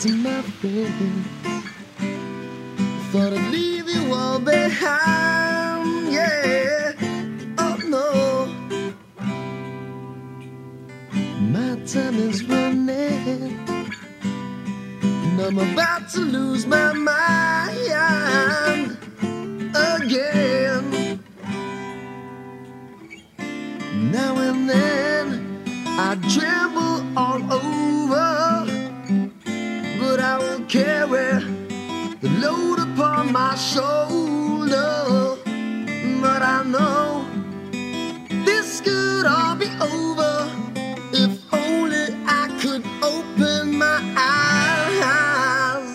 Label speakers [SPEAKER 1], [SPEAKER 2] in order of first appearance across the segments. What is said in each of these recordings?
[SPEAKER 1] to my friend. Thought I'd leave you all behind, yeah. Oh no, my time is running, and I'm about to lose my mind again. Now and then I tremble my shoulder. But I know this could all be over if only I could open my eyes.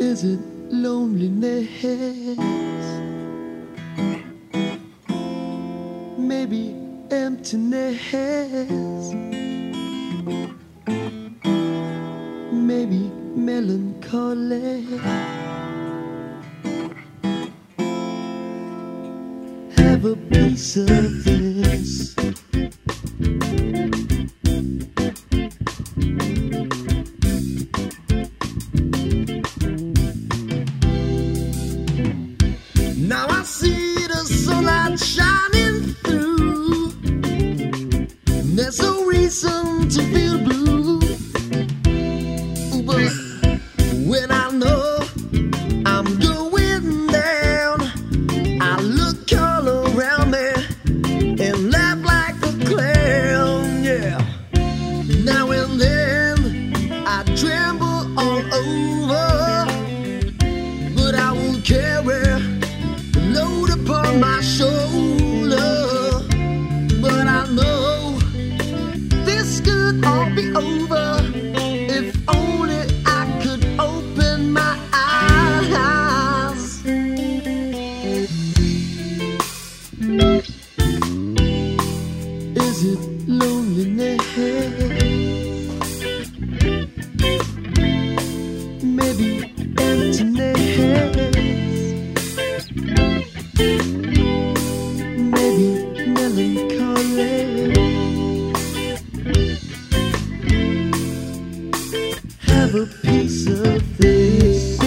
[SPEAKER 1] Is it loneliness? Maybe emptiness. Maybe melancholy. Have a piece of this. Now I see the sunlight shining I tremble all over, but I will carry the load upon my shoulder. Have a piece of this.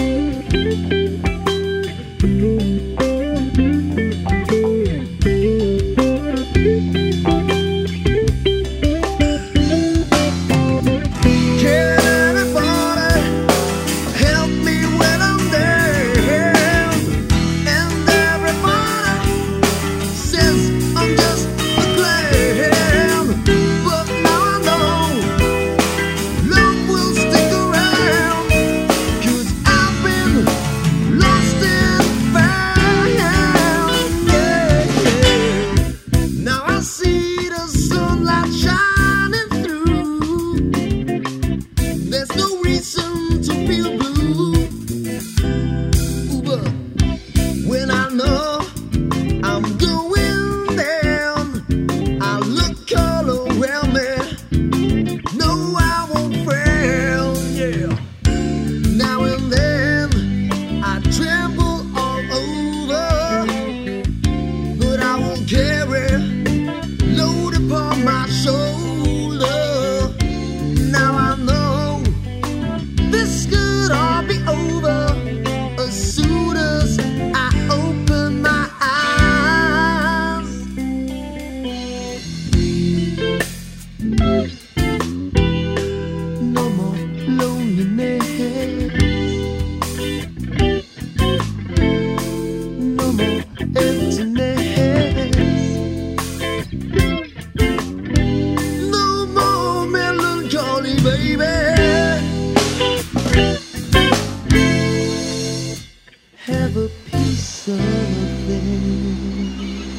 [SPEAKER 1] have a piece of them.